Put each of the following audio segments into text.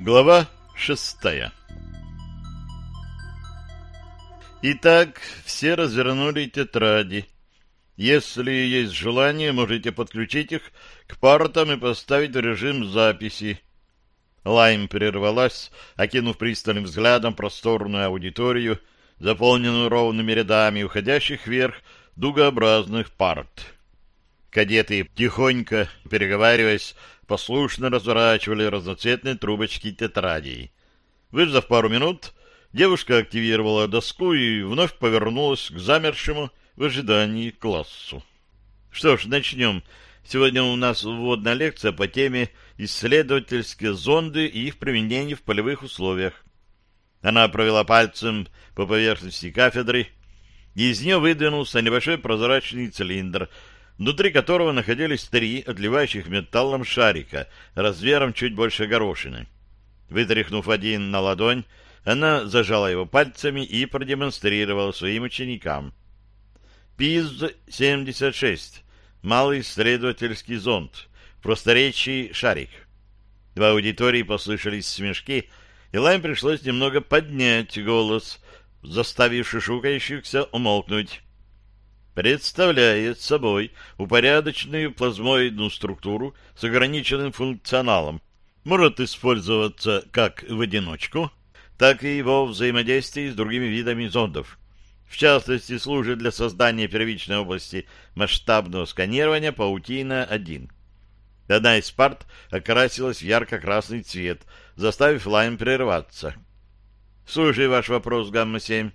Глава шестая Итак, все развернули тетради. Если есть желание, можете подключить их к партам и поставить в режим записи. Лайм прервалась, окинув пристальным взглядом просторную аудиторию, заполненную ровными рядами уходящих вверх дугообразных парт. Кадеты, тихонько переговариваясь, послушно разворачивали разноцветные трубочки тетрадей. Выждав пару минут, девушка активировала доску и вновь повернулась к замершему в ожидании классу. Что ж, начнем. Сегодня у нас вводная лекция по теме «Исследовательские зонды и их применение в полевых условиях». Она провела пальцем по поверхности кафедры, и из нее выдвинулся небольшой прозрачный цилиндр — внутри которого находились три отливающих металлом шарика размером чуть больше горошины. Вытряхнув один на ладонь, она зажала его пальцами и продемонстрировала своим ученикам. ПИЗ-76. Малый исследовательский зонд. Просторечий шарик. В аудитории послышались смешки, и Лайм пришлось немного поднять голос, заставив шишукающихся умолкнуть представляет собой упорядоченную плазмоидную структуру с ограниченным функционалом, может использоваться как в одиночку, так и во взаимодействии с другими видами зондов. В частности, служит для создания первичной области масштабного сканирования паутина-1. Одна из парт окрасилась в ярко-красный цвет, заставив Лайм прерваться. «Слушай ваш вопрос, Гамма-7».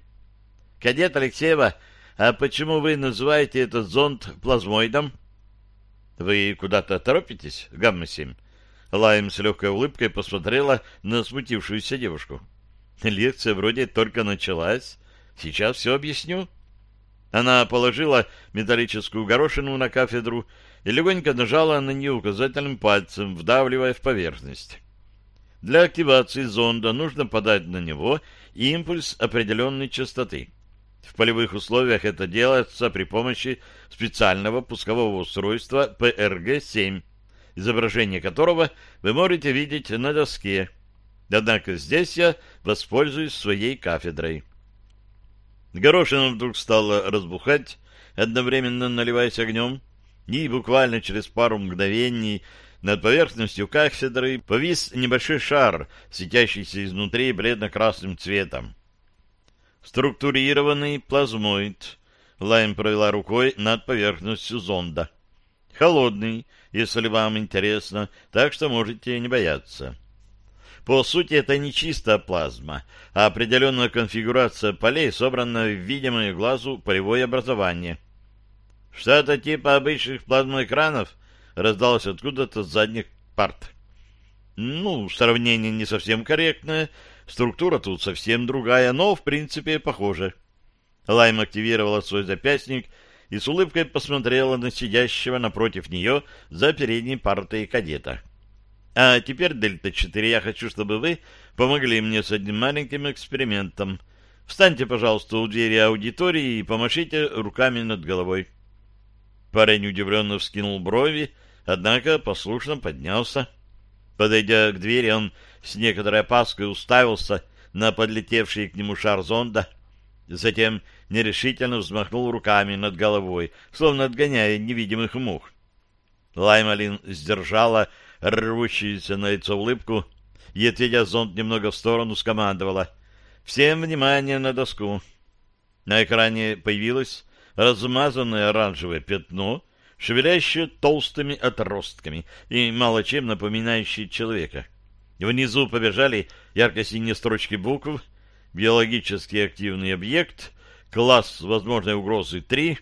«Кадет Алексеева а почему вы называете этот зонд плазмоидом? Вы куда-то торопитесь, Гамма-7? Лайм с легкой улыбкой посмотрела на смутившуюся девушку. Лекция вроде только началась. Сейчас все объясню. Она положила металлическую горошину на кафедру и легонько нажала на нее указательным пальцем, вдавливая в поверхность. Для активации зонда нужно подать на него импульс определенной частоты. В полевых условиях это делается при помощи специального пускового устройства PRG-7, изображение которого вы можете видеть на доске. Однако здесь я воспользуюсь своей кафедрой. Горошина вдруг стала разбухать, одновременно наливаясь огнем, и буквально через пару мгновений над поверхностью кафедры повис небольшой шар, светящийся изнутри бледно-красным цветом. Структурированный плазмоид. Лайм провела рукой над поверхностью зонда. Холодный, если вам интересно, так что можете не бояться. По сути, это не чистая плазма, а определенная конфигурация полей, собранная в видимое глазу полевое образование. Что-то типа обычных плазмоэкранов раздалось откуда-то с задних парт. Ну, сравнение не совсем корректное, Структура тут совсем другая, но, в принципе, похожа. Лайм активировала свой запястник и с улыбкой посмотрела на сидящего напротив нее за передней партой кадета. «А теперь, Дельта-4, я хочу, чтобы вы помогли мне с одним маленьким экспериментом. Встаньте, пожалуйста, у двери аудитории и помашите руками над головой». Парень удивленно вскинул брови, однако послушно поднялся. Подойдя к двери, он с некоторой опаской уставился на подлетевший к нему шар зонда, затем нерешительно взмахнул руками над головой, словно отгоняя невидимых мух. Лаймалин сдержала рвущуюся на лицо улыбку и, отведя зонд немного в сторону, скомандовала «Всем внимание на доску!». На экране появилось размазанное оранжевое пятно, шевелящее толстыми отростками и мало чем напоминающее человека. Внизу побежали ярко-синие строчки букв, биологически активный объект, класс возможной угрозы 3.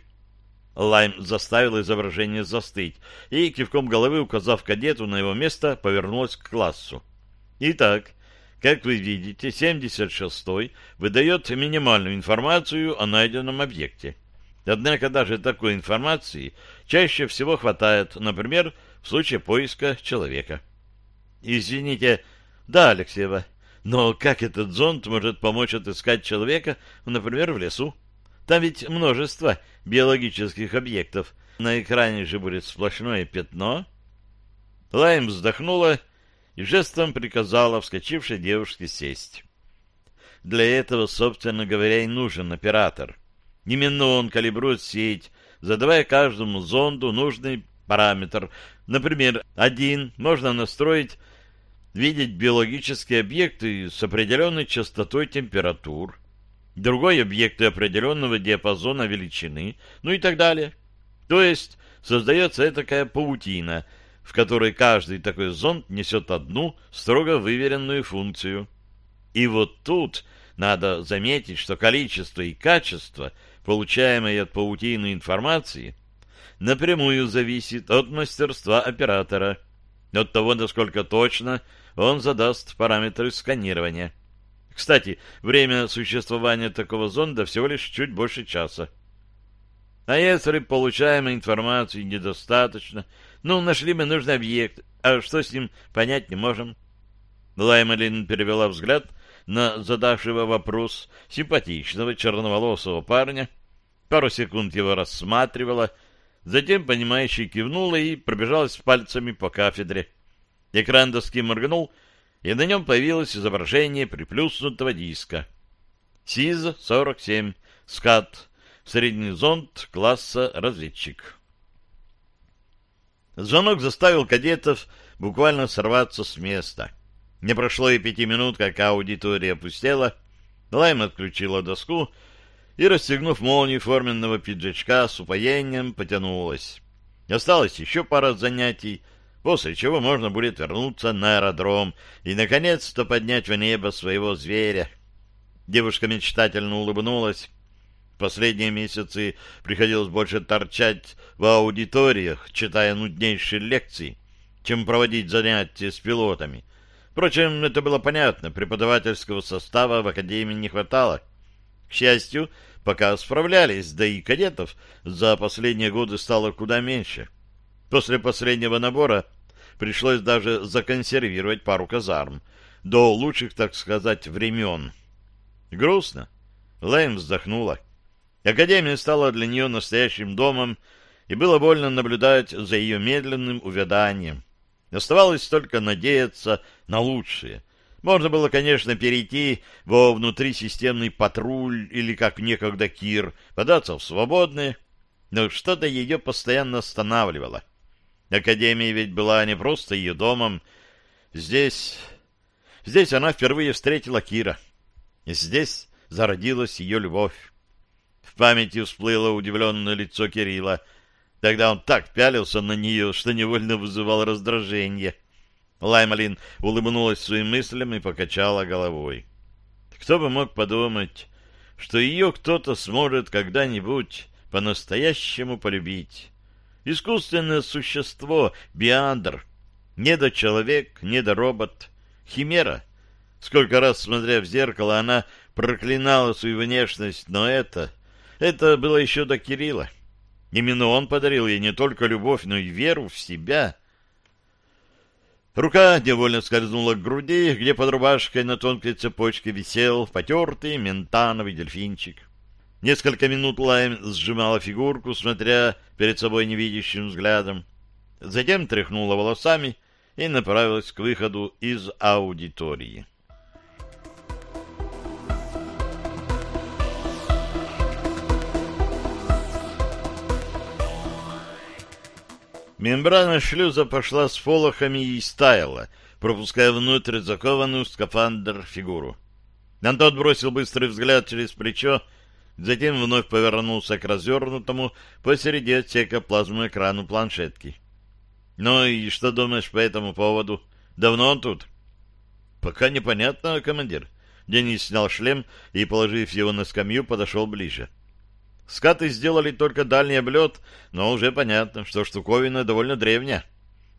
Лайм заставил изображение застыть и, кивком головы указав кадету на его место, повернулась к классу. Итак, как вы видите, 76-й выдает минимальную информацию о найденном объекте. Однако даже такой информации чаще всего хватает, например, в случае поиска человека. Извините, да, Алексеева, но как этот зонд может помочь отыскать человека, например, в лесу? Там ведь множество биологических объектов. На экране же будет сплошное пятно. Лайм вздохнула и жестом приказала вскочившей девушке сесть. Для этого, собственно говоря, и нужен оператор. Именно он калибрует сеть, задавая каждому зонду нужный параметр. Например, один можно настроить видеть биологические объекты с определенной частотой температур, другой объекты определенного диапазона величины, ну и так далее. То есть создается такая паутина, в которой каждый такой зонд несет одну строго выверенную функцию. И вот тут надо заметить, что количество и качество получаемой от паутины информации напрямую зависит от мастерства оператора, от того, насколько точно он задаст параметры сканирования. Кстати, время существования такого зонда всего лишь чуть больше часа. А если получаемой информации недостаточно, ну, нашли мы нужный объект, а что с ним понять не можем? Лаймалин перевела взгляд на задавшего вопрос симпатичного черноволосого парня, пару секунд его рассматривала, затем, понимающе кивнула и пробежалась пальцами по кафедре. Экран доски моргнул, и на нем появилось изображение приплюснутого диска. СИЗ-47, СКАТ, средний зонд класса разведчик. Звонок заставил кадетов буквально сорваться с места. Не прошло и пяти минут, как аудитория опустела. Лайм отключила доску и, расстегнув молнию форменного пиджачка, с упоением потянулась. Осталось еще пара занятий, после чего можно будет вернуться на аэродром и, наконец-то, поднять в небо своего зверя. Девушка мечтательно улыбнулась. В последние месяцы приходилось больше торчать в аудиториях, читая нуднейшие лекции, чем проводить занятия с пилотами. Впрочем, это было понятно, преподавательского состава в академии не хватало. К счастью, пока справлялись, да и кадетов за последние годы стало куда меньше. После последнего набора пришлось даже законсервировать пару казарм до лучших, так сказать, времен. Грустно. Лэйм вздохнула. Академия стала для нее настоящим домом, и было больно наблюдать за ее медленным увяданием. Оставалось только надеяться на лучшее. Можно было, конечно, перейти во внутрисистемный патруль или, как некогда Кир, податься в свободное, но что-то ее постоянно останавливало. Академия ведь была не просто ее домом. Здесь... Здесь она впервые встретила Кира. Здесь зародилась ее любовь. В памяти всплыло удивленное лицо Кирилла. Тогда он так пялился на нее, что невольно вызывал раздражение. Лаймалин улыбнулась своим мыслям и покачала головой. Кто бы мог подумать, что ее кто-то сможет когда-нибудь по-настоящему полюбить. Искусственное существо, биандр, недочеловек, недоробот, химера. Сколько раз, смотря в зеркало, она проклинала свою внешность, но это это было еще до Кирилла. Именно он подарил ей не только любовь, но и веру в себя. Рука невольно скользнула к груди, где под рубашкой на тонкой цепочке висел потертый ментановый дельфинчик. Несколько минут Лайм сжимала фигурку, смотря перед собой невидящим взглядом. Затем тряхнула волосами и направилась к выходу из аудитории. Мембрана шлюза пошла с фолохами и стаяла, пропуская внутрь закованную скафандр фигуру. Антон бросил быстрый взгляд через плечо, затем вновь повернулся к развернутому посреди отсека плазму экрану планшетки. — Ну и что думаешь по этому поводу? Давно он тут? — Пока непонятно, командир. Денис снял шлем и, положив его на скамью, подошел ближе. — Скаты сделали только дальний облет, но уже понятно, что штуковина довольно древняя.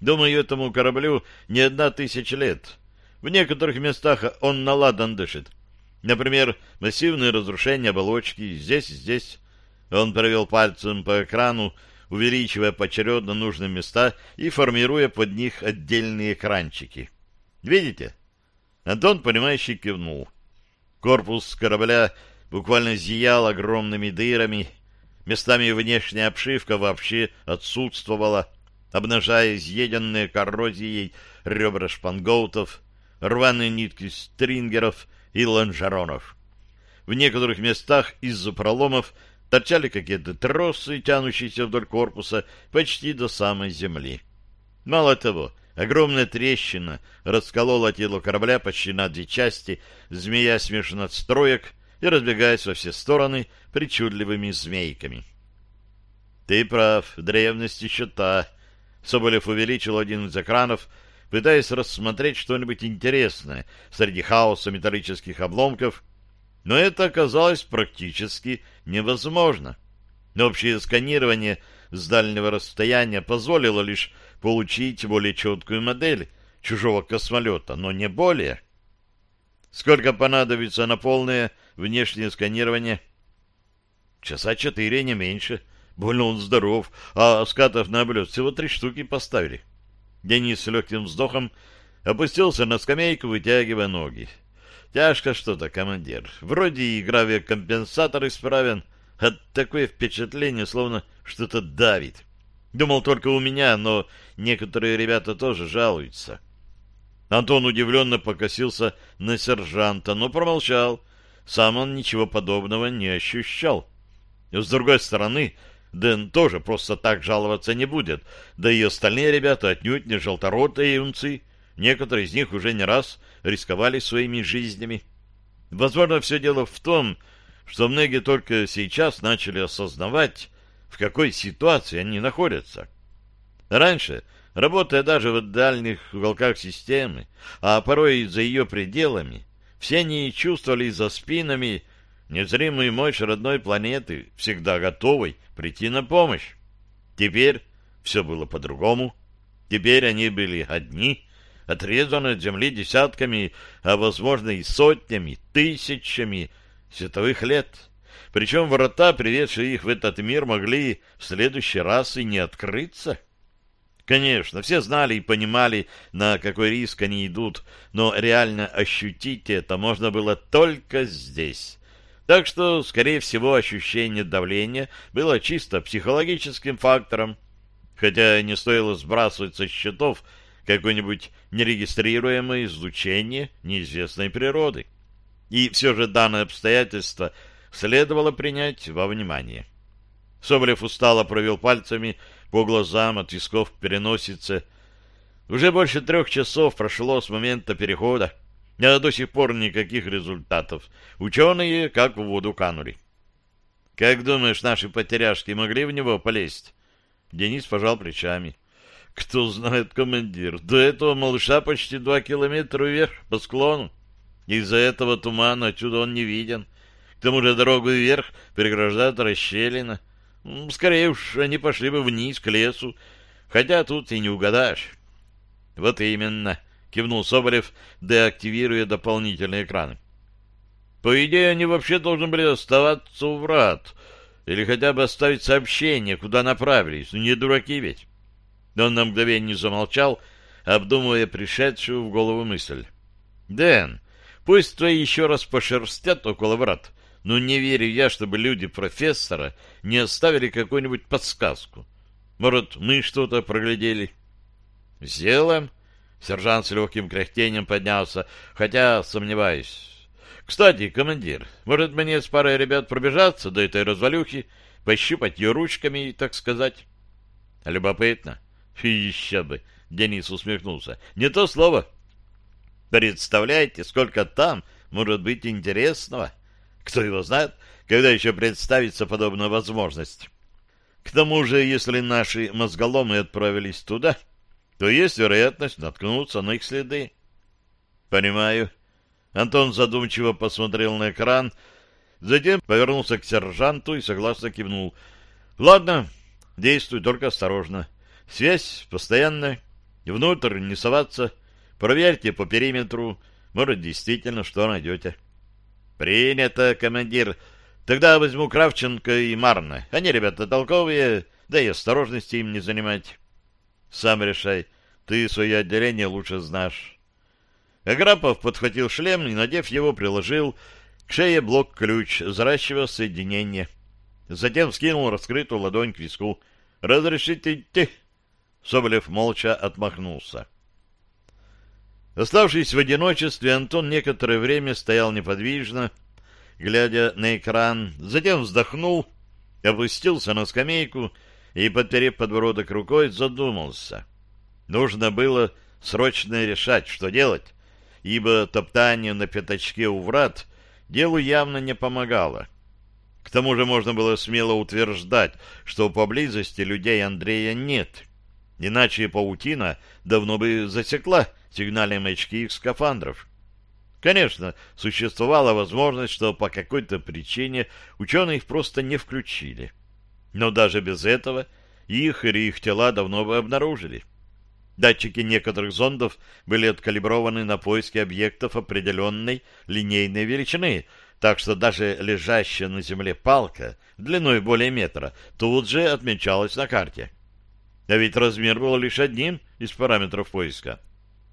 Думаю, этому кораблю не одна тысяча лет. В некоторых местах он наладан дышит. Например, массивные разрушения оболочки здесь здесь. Он провел пальцем по экрану, увеличивая поочередно нужные места и формируя под них отдельные экранчики. Видите? Антон, понимающий, кивнул. Корпус корабля буквально зиял огромными дырами, местами внешняя обшивка вообще отсутствовала. обнажая изъеденные коррозией ребра шпангоутов, рваные нитки стрингеров и лонжеронов. В некоторых местах из-за проломов торчали какие-то тросы, тянущиеся вдоль корпуса почти до самой земли. Мало того, огромная трещина расколола тело корабля почти на две части, змея смешана строек и разбегаясь во все стороны причудливыми змейками. Ты прав, древность еще та. Соболев увеличил один из экранов, пытаясь рассмотреть что-нибудь интересное среди хаоса металлических обломков, но это оказалось практически невозможно. Общее сканирование с дальнего расстояния позволило лишь получить более четкую модель чужого космолета, но не более. Сколько понадобится на полное внешнее сканирование? Часа четыре, не меньше. Больно он здоров, а скатов на облет всего три штуки поставили. Денис с легким вздохом опустился на скамейку, вытягивая ноги. Тяжко что-то, командир. Вроде и гравиокомпенсатор исправен, а такое впечатление, словно что-то давит. Думал только у меня, но некоторые ребята тоже жалуются. Антон удивленно покосился на сержанта, но промолчал. Сам он ничего подобного не ощущал. С другой стороны, Дэн тоже просто так жаловаться не будет, да и остальные ребята отнюдь не желторотые юнцы. Некоторые из них уже не раз рисковали своими жизнями. Возможно, все дело в том, что многие только сейчас начали осознавать, в какой ситуации они находятся. Раньше, работая даже в дальних уголках системы, а порой и за ее пределами, все они чувствовали за спинами незримую мощь родной планеты, всегда готовой прийти на помощь. Теперь все было по-другому. Теперь они были одни, отрезаны от Земли десятками, а, возможно, и сотнями, тысячами световых лет. Причем врата, приведшие их в этот мир, могли в следующий раз и не открыться. Конечно, все знали и понимали, на какой риск они идут, но реально ощутить это можно было только здесь. Так что, скорее всего, ощущение давления было чисто психологическим фактором, хотя не стоило сбрасывать со счетов какое-нибудь нерегистрируемое излучение неизвестной природы. И все же данное обстоятельство следовало принять во внимание. Соболев устало провел пальцами по глазам от висков переносице. Уже больше трех часов прошло с момента перехода, а до сих пор никаких результатов. Ученые как в воду канули. «Как думаешь, наши потеряшки могли в него полезть?» Денис пожал плечами. «Кто знает, командир, до этого малыша почти два километра вверх по склону. Из-за этого тумана отсюда он не виден. К тому же дорогу вверх переграждает расщелина. Скорее уж, они пошли бы вниз, к лесу, хотя тут и не угадаешь». «Вот именно», — кивнул Соболев, деактивируя дополнительные экраны. «По идее, они вообще должны были оставаться у врат, или хотя бы оставить сообщение, куда направились. Ну, не дураки ведь». Он на мгновение замолчал, обдумывая пришедшую в голову мысль. «Дэн, пусть твои еще раз пошерстят около врат, но не верю я, чтобы люди профессора не оставили какую-нибудь подсказку. Может, мы что-то проглядели?» «Сделаем». Сержант с легким кряхтением поднялся, хотя сомневаюсь. «Кстати, командир, может мне с парой ребят пробежаться до этой развалюхи, пощупать ее ручками, так сказать?» «Любопытно. Еще бы, Денис усмехнулся. Не то слово. Представляете, сколько там может быть интересного? Кто его знает, когда еще представится подобная возможность. К тому же, если наши мозголомы отправились туда, то есть вероятность наткнуться на их следы. Понимаю. Антон задумчиво посмотрел на экран, затем повернулся к сержанту и согласно кивнул. Ладно, действуй только осторожно. Связь постоянная. Внутрь не соваться. Проверьте по периметру. Может, действительно, что найдете. Принято, командир. Тогда возьму Кравченко и Марна. Они, ребята, толковые, да и осторожности им не занимать. Сам решай. Ты свое отделение лучше знаешь. Аграпов подхватил шлем и, надев его, приложил к шее блок-ключ, заращивая соединение. Затем скинул раскрытую ладонь к виску. «Разрешите идти?» Соболев молча отмахнулся. Оставшись в одиночестве, Антон некоторое время стоял неподвижно, глядя на экран, затем вздохнул, опустился на скамейку и, подперев подбородок рукой, задумался. Нужно было срочно решать, что делать, ибо топтание на пятачке у врат делу явно не помогало. К тому же можно было смело утверждать, что поблизости людей Андрея нет, иначе паутина давно бы засекла сигнальные маячки их скафандров. Конечно, существовала возможность, что по какой-то причине ученые их просто не включили. Но даже без этого их или их тела давно бы обнаружили. Датчики некоторых зондов были откалиброваны на поиски объектов определенной линейной величины, так что даже лежащая на земле палка длиной более метра тут же отмечалась на карте. А ведь размер был лишь одним из параметров поиска.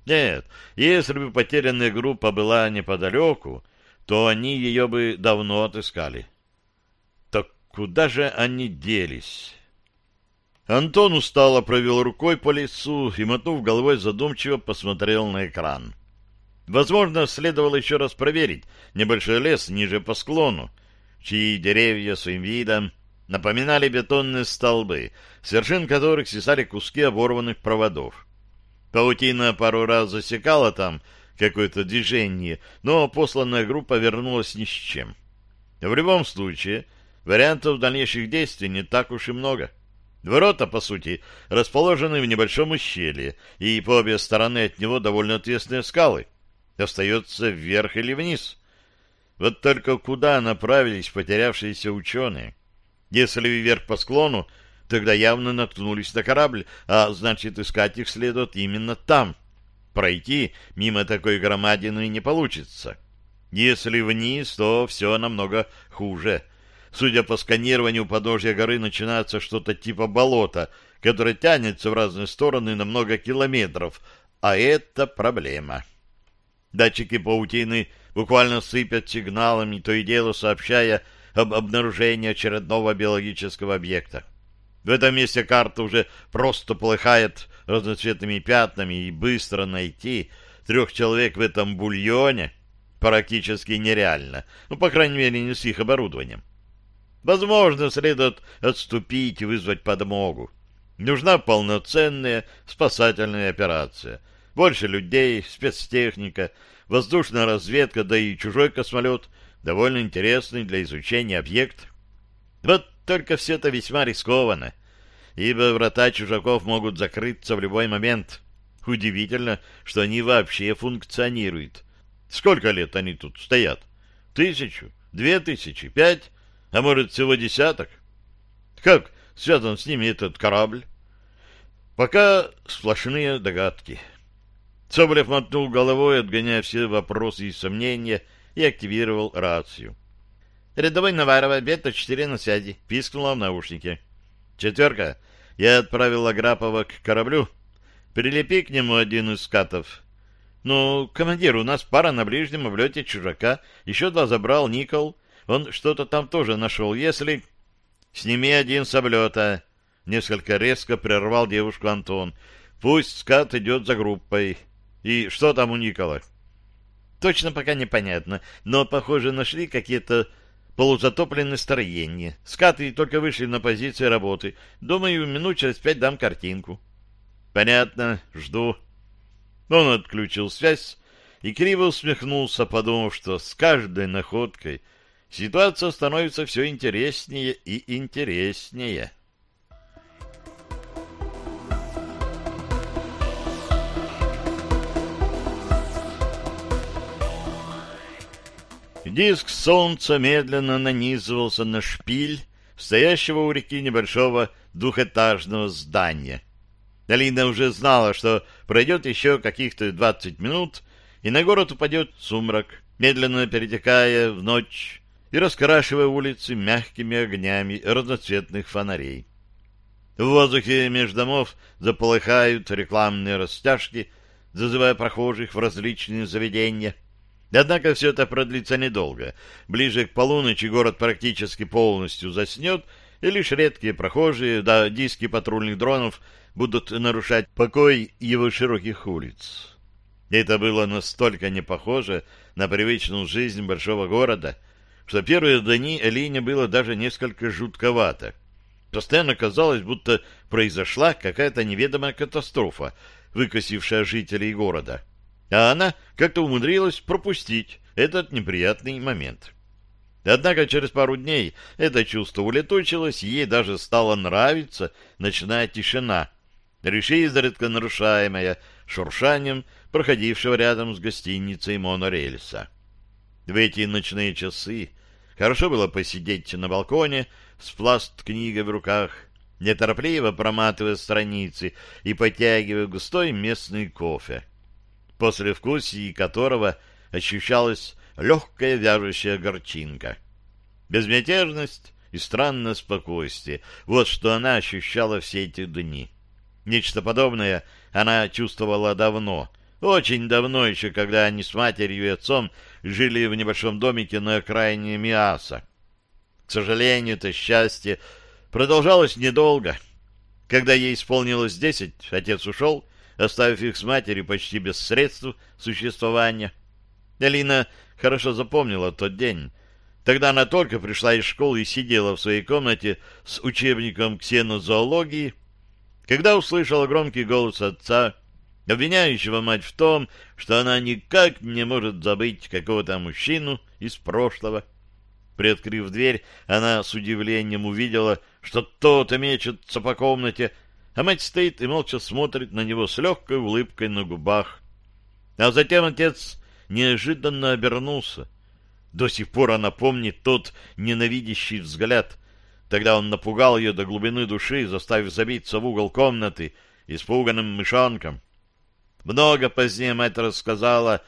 Нет, если бы потерянная группа была неподалеку, то они ее бы давно отыскали. Куда же они делись? Антон устало провел рукой по лицу и, мотнув головой, задумчиво посмотрел на экран. Возможно, следовало еще раз проверить небольшой лес ниже по склону, чьи деревья своим видом напоминали бетонные столбы, с вершин которых свисали куски оборванных проводов. Паутина пару раз засекала там какое-то движение, но посланная группа вернулась ни с чем. В любом случае, вариантов дальнейших действий не так уж и много. Ворота, по сути, расположены в небольшом ущелье, и по обе стороны от него довольно отвесные скалы. Остается вверх или вниз. Вот только куда направились потерявшиеся ученые? Если вверх по склону, Тогда явно наткнулись на корабль, а значит, искать их следует именно там. Пройти мимо такой громадины не получится. Если вниз, то все намного хуже. Судя по сканированию, подножья горы начинается что-то типа болота, которое тянется в разные стороны на много километров, а это проблема. Датчики паутины буквально сыпят сигналами, то и дело сообщая об обнаружении очередного биологического объекта. В этом месте карта уже просто полыхает разноцветными пятнами, и быстро найти трех человек в этом бульоне практически нереально. Ну, по крайней мере, не с их оборудованием. Возможно, следует отступить и вызвать подмогу. Нужна полноценная спасательная операция. Больше людей, спецтехника, воздушная разведка, да и чужой космолет — довольно интересный для изучения объект. Вот только все это весьма рискованно, ибо врата чужаков могут закрыться в любой момент. Удивительно, что они вообще функционируют. Сколько лет они тут стоят? Тысячу? Две тысячи? Пять? А может, всего десяток? Как связан с ними этот корабль? Пока сплошные догадки. Соболев мотнул головой, отгоняя все вопросы и сомнения, и активировал рацию. Рядовой Наварова, Бета-4 на связи. Пискнула в наушнике. Четверка. Я отправил Аграпова к кораблю. Прилепи к нему один из скатов. Ну, командир, у нас пара на ближнем облете чужака. Еще два забрал Никол. Он что-то там тоже нашел. Если... Сними один с облета. Несколько резко прервал девушку Антон. Пусть скат идет за группой. И что там у Никола? Точно пока непонятно, но, похоже, нашли какие-то полузатопленное строение. Скаты только вышли на позиции работы. Думаю, минут через пять дам картинку. Понятно, жду. Он отключил связь и криво усмехнулся, подумав, что с каждой находкой ситуация становится все интереснее и интереснее. Диск солнца медленно нанизывался на шпиль стоящего у реки небольшого двухэтажного здания. Алина уже знала, что пройдет еще каких-то двадцать минут, и на город упадет сумрак, медленно перетекая в ночь и раскрашивая улицы мягкими огнями разноцветных фонарей. В воздухе между домов заполыхают рекламные растяжки, зазывая прохожих в различные заведения — Однако все это продлится недолго. Ближе к полуночи город практически полностью заснет, и лишь редкие прохожие да диски патрульных дронов будут нарушать покой его широких улиц. Это было настолько не похоже на привычную жизнь большого города, что первые дни Элине было даже несколько жутковато. Постоянно казалось, будто произошла какая-то неведомая катастрофа, выкосившая жителей города. А она как-то умудрилась пропустить этот неприятный момент. Однако через пару дней это чувство улетучилось, ей даже стало нравиться ночная тишина, лишь изредка нарушаемая шуршанием проходившего рядом с гостиницей монорельса. В эти ночные часы хорошо было посидеть на балконе с пласт книгой в руках, неторопливо проматывая страницы и потягивая густой местный кофе, после вкусии которого ощущалась легкая вяжущая горчинка. Безмятежность и странное спокойствие — вот что она ощущала все эти дни. Нечто подобное она чувствовала давно, очень давно еще, когда они с матерью и отцом жили в небольшом домике на окраине Миаса. К сожалению, это счастье продолжалось недолго. Когда ей исполнилось десять, отец ушел, оставив их с матерью почти без средств существования. Элина хорошо запомнила тот день. Тогда она только пришла из школы и сидела в своей комнате с учебником ксенозоологии, когда услышала громкий голос отца, обвиняющего мать в том, что она никак не может забыть какого-то мужчину из прошлого. Приоткрыв дверь, она с удивлением увидела, что тот мечется по комнате, а мать стоит и молча смотрит на него с легкой улыбкой на губах. А затем отец неожиданно обернулся. До сих пор она помнит тот ненавидящий взгляд. Тогда он напугал ее до глубины души, заставив забиться в угол комнаты испуганным мышонком. Много позднее мать рассказала,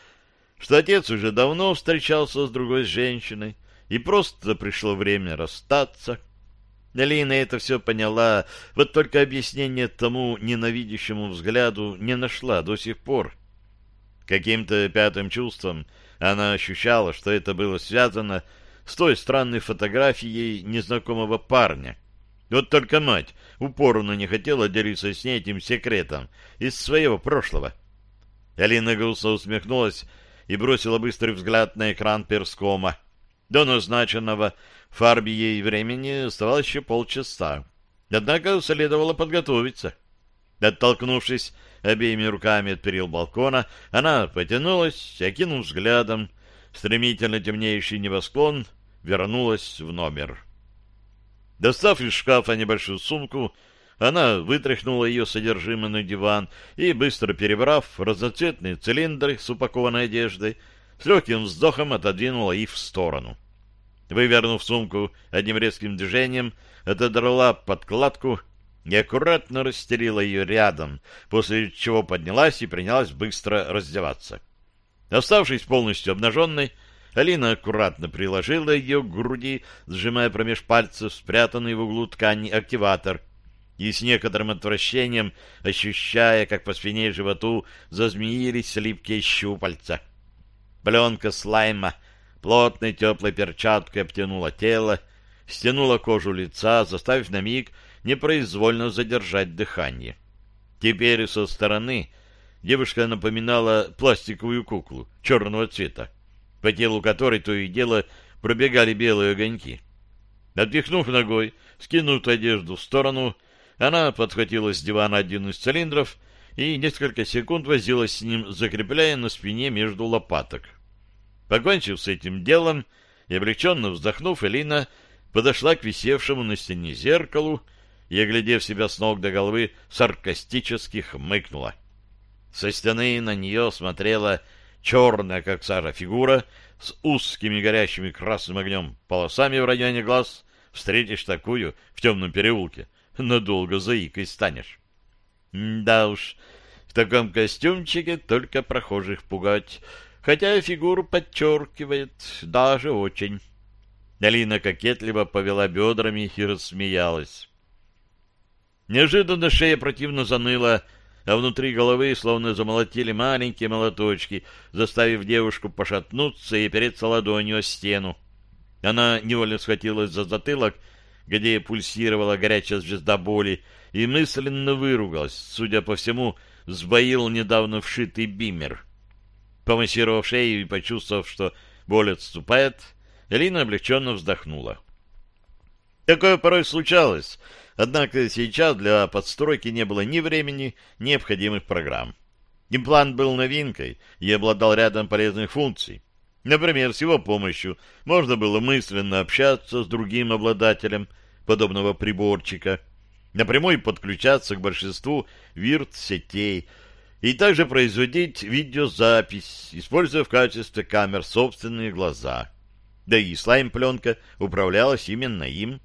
что отец уже давно встречался с другой женщиной, и просто пришло время расстаться. Алина это все поняла, вот только объяснение тому ненавидящему взгляду не нашла до сих пор. Каким-то пятым чувством она ощущала, что это было связано с той странной фотографией незнакомого парня. Вот только мать упорно не хотела делиться с ней этим секретом из своего прошлого. Алина грустно усмехнулась и бросила быстрый взгляд на экран перскома. До назначенного Фарбией времени оставалось еще полчаса. Однако следовало подготовиться. Оттолкнувшись обеими руками от перил балкона, она потянулась, окинув взглядом стремительно темнеющий небосклон, вернулась в номер. Достав из шкафа небольшую сумку, она вытряхнула ее содержимое на диван и, быстро перебрав разноцветные цилиндры с упакованной одеждой, с легким вздохом отодвинула их в сторону. Вывернув сумку одним резким движением, отодрала подкладку и аккуратно расстелила ее рядом, после чего поднялась и принялась быстро раздеваться. Оставшись полностью обнаженной, Алина аккуратно приложила ее к груди, сжимая промеж пальцев спрятанный в углу ткани активатор, и с некоторым отвращением ощущая, как по спине и животу зазмеились липкие щупальца. Пленка слайма плотной теплой перчаткой обтянула тело, стянула кожу лица, заставив на миг непроизвольно задержать дыхание. Теперь со стороны девушка напоминала пластиковую куклу черного цвета, по телу которой то и дело пробегали белые огоньки. Отпихнув ногой, скинув одежду в сторону, она подхватила с дивана один из цилиндров и несколько секунд возилась с ним, закрепляя на спине между лопаток. Покончив с этим делом и облегченно вздохнув, Элина подошла к висевшему на стене зеркалу и, оглядев себя с ног до головы, саркастически хмыкнула. Со стены на нее смотрела черная, как сажа, фигура с узкими горящими красным огнем полосами в районе глаз. Встретишь такую в темном переулке, надолго заикой станешь. Да уж, в таком костюмчике только прохожих пугать, хотя фигуру подчеркивает даже очень. Алина кокетливо повела бедрами и рассмеялась. Неожиданно шея противно заныла, а внутри головы словно замолотили маленькие молоточки, заставив девушку пошатнуться и опереться ладонью о стену. Она невольно схватилась за затылок, где пульсировала горячая звезда боли, и мысленно выругалась, судя по всему, сбоил недавно вшитый бимер. Помассировав шею и почувствовав, что боль отступает, Элина облегченно вздохнула. Такое порой случалось, однако сейчас для подстройки не было ни времени, ни необходимых программ. Имплант был новинкой и обладал рядом полезных функций. Например, с его помощью можно было мысленно общаться с другим обладателем подобного приборчика, напрямую подключаться к большинству вирт-сетей и также производить видеозапись, используя в качестве камер собственные глаза. Да и слайм-пленка управлялась именно им.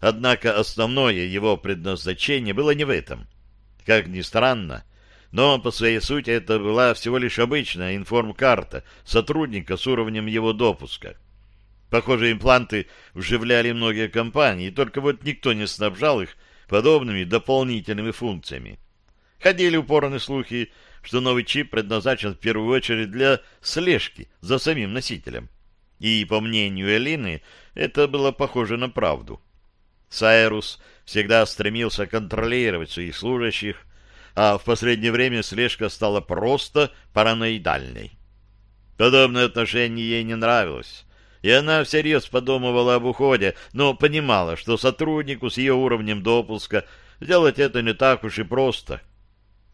Однако основное его предназначение было не в этом. Как ни странно, но по своей сути это была всего лишь обычная информ-карта сотрудника с уровнем его допуска. Похоже, импланты вживляли многие компании, только вот никто не снабжал их подобными дополнительными функциями. Ходили упорные слухи, что новый чип предназначен в первую очередь для слежки за самим носителем. И, по мнению Элины, это было похоже на правду. Сайрус всегда стремился контролировать своих служащих, а в последнее время слежка стала просто параноидальной. Подобное отношение ей не нравилось, и она всерьез подумывала об уходе, но понимала, что сотруднику с ее уровнем допуска сделать это не так уж и просто.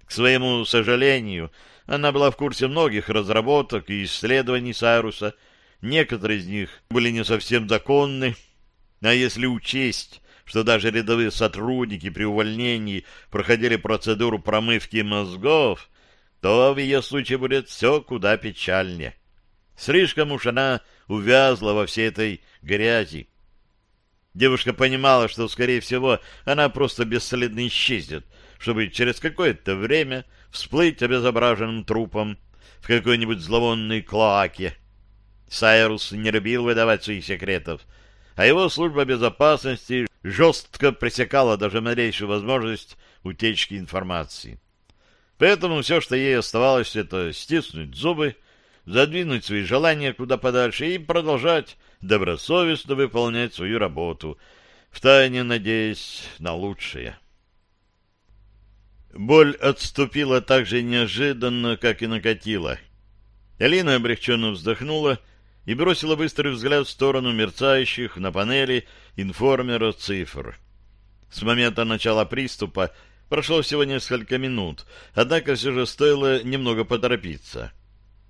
К своему сожалению, она была в курсе многих разработок и исследований Сайруса, некоторые из них были не совсем законны, а если учесть, что даже рядовые сотрудники при увольнении проходили процедуру промывки мозгов, то в ее случае будет все куда печальнее. Слишком уж она увязла во всей этой грязи. Девушка понимала, что, скорее всего, она просто бесследно исчезнет, чтобы через какое-то время всплыть обезображенным трупом в какой-нибудь зловонной клоаке. Сайрус не любил выдавать своих секретов, а его служба безопасности жестко пресекала даже малейшую возможность утечки информации. Поэтому все, что ей оставалось, это стиснуть зубы, задвинуть свои желания куда подальше и продолжать добросовестно выполнять свою работу, втайне надеясь на лучшее. Боль отступила так же неожиданно, как и накатила. Алина облегченно вздохнула и бросила быстрый взгляд в сторону мерцающих на панели информера цифр. С момента начала приступа прошло всего несколько минут, однако все же стоило немного поторопиться.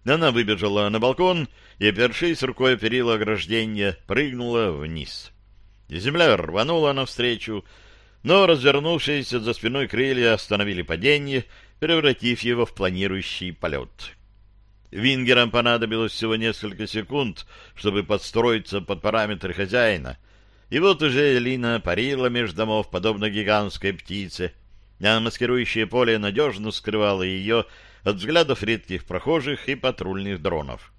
Она выбежала на балкон и, опершись рукой о перила ограждения, прыгнула вниз. Земля рванула навстречу, но развернувшиеся за спиной крылья остановили падение, превратив его в планирующий полет. Вингерам понадобилось всего несколько секунд, чтобы подстроиться под параметры хозяина. И вот уже Элина парила между домов, подобно гигантской птице, а маскирующее поле надежно скрывало ее от взглядов редких прохожих и патрульных дронов.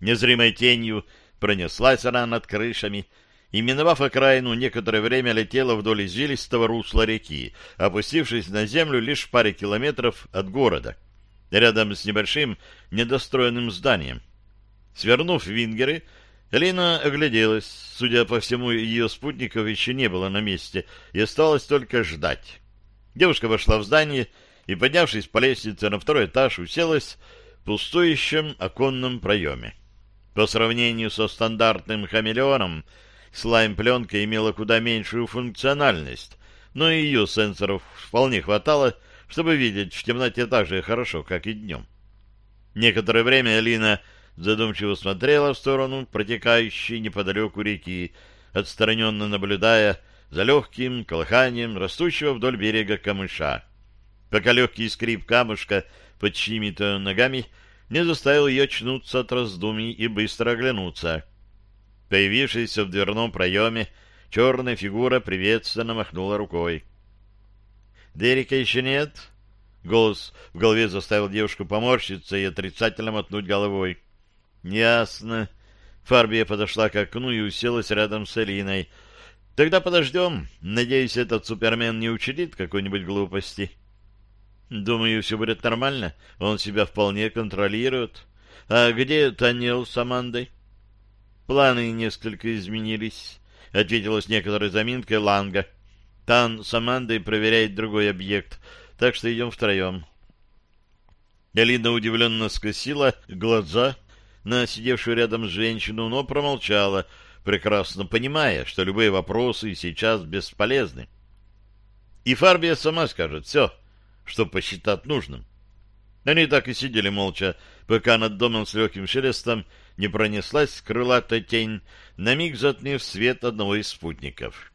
Незримой тенью пронеслась она над крышами, и, миновав окраину, некоторое время летела вдоль извилистого русла реки, опустившись на землю лишь в паре километров от города — рядом с небольшим недостроенным зданием. Свернув вингеры, Элина огляделась. Судя по всему, ее спутников еще не было на месте, и осталось только ждать. Девушка вошла в здание и, поднявшись по лестнице на второй этаж, уселась в пустующем оконном проеме. По сравнению со стандартным хамелеоном, слайм-пленка имела куда меньшую функциональность, но ее сенсоров вполне хватало, чтобы видеть в темноте так же хорошо, как и днем. Некоторое время Алина задумчиво смотрела в сторону протекающей неподалеку реки, отстраненно наблюдая за легким колыханием растущего вдоль берега камыша, пока легкий скрип камушка под чьими-то ногами не заставил ее очнуться от раздумий и быстро оглянуться. Появившаяся в дверном проеме черная фигура приветственно махнула рукой. Дерека еще нет? Голос в голове заставил девушку поморщиться и отрицательно мотнуть головой. Ясно. Фарбия подошла к окну и уселась рядом с Элиной. Тогда подождем. Надеюсь, этот супермен не учредит какой-нибудь глупости. Думаю, все будет нормально. Он себя вполне контролирует. А где Танил с Амандой? Планы несколько изменились. ответила с некоторой заминкой Ланга. Тан с Амандой проверяет другой объект, так что идем втроем. Элина удивленно скосила глаза на сидевшую рядом женщину, но промолчала, прекрасно понимая, что любые вопросы сейчас бесполезны. И Фарбия сама скажет все, что посчитает нужным. Они так и сидели молча, пока над домом с легким шелестом не пронеслась крылатая тень, на миг затмив свет одного из спутников.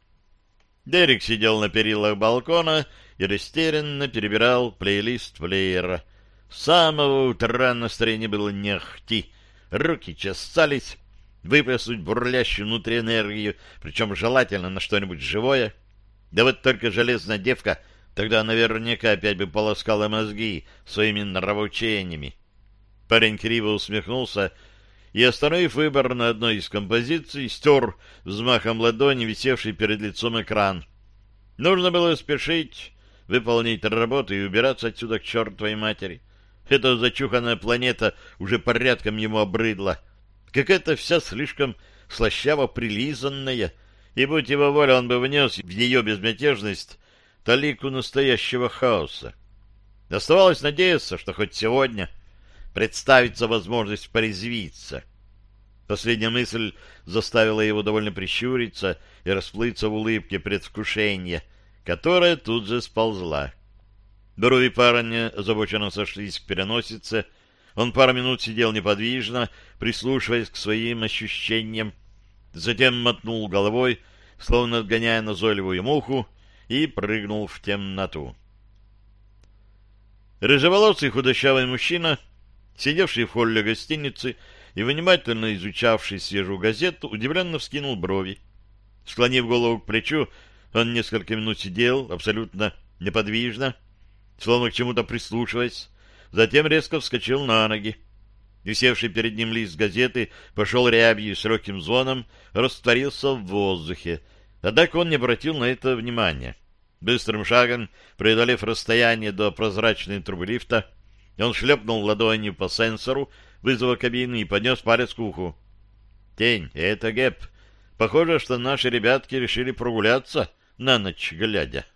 Дерек сидел на перилах балкона и растерянно перебирал плейлист плеера. С самого утра настроение было не ахти. Руки чесались, выплеснуть бурлящую внутри энергию, причем желательно на что-нибудь живое. Да вот только железная девка тогда наверняка опять бы полоскала мозги своими нравоучениями. Парень криво усмехнулся и, остановив выбор на одной из композиций, стер взмахом ладони висевший перед лицом экран. Нужно было спешить, выполнить работу и убираться отсюда к чертовой матери. Эта зачуханная планета уже порядком ему обрыдла. Какая-то вся слишком слащаво прилизанная, и, будь его воля, он бы внес в ее безмятежность талику настоящего хаоса. Оставалось надеяться, что хоть сегодня представится возможность порезвиться. Последняя мысль заставила его довольно прищуриться и расплыться в улыбке предвкушения, которая тут же сползла. Брови парня озабоченно сошлись к переносице. Он пару минут сидел неподвижно, прислушиваясь к своим ощущениям. Затем мотнул головой, словно отгоняя назойливую муху, и прыгнул в темноту. Рыжеволосый худощавый мужчина — Сидевший в холле гостиницы и внимательно изучавший свежую газету, удивленно вскинул брови. Склонив голову к плечу, он несколько минут сидел, абсолютно неподвижно, словно к чему-то прислушиваясь, затем резко вскочил на ноги. Висевший перед ним лист газеты пошел рябью с легким звоном, растворился в воздухе. Однако он не обратил на это внимания. Быстрым шагом, преодолев расстояние до прозрачной трубы лифта, он шлепнул ладонью по сенсору вызова кабины и поднес палец к уху. «Тень, это Гэп. Похоже, что наши ребятки решили прогуляться на ночь глядя».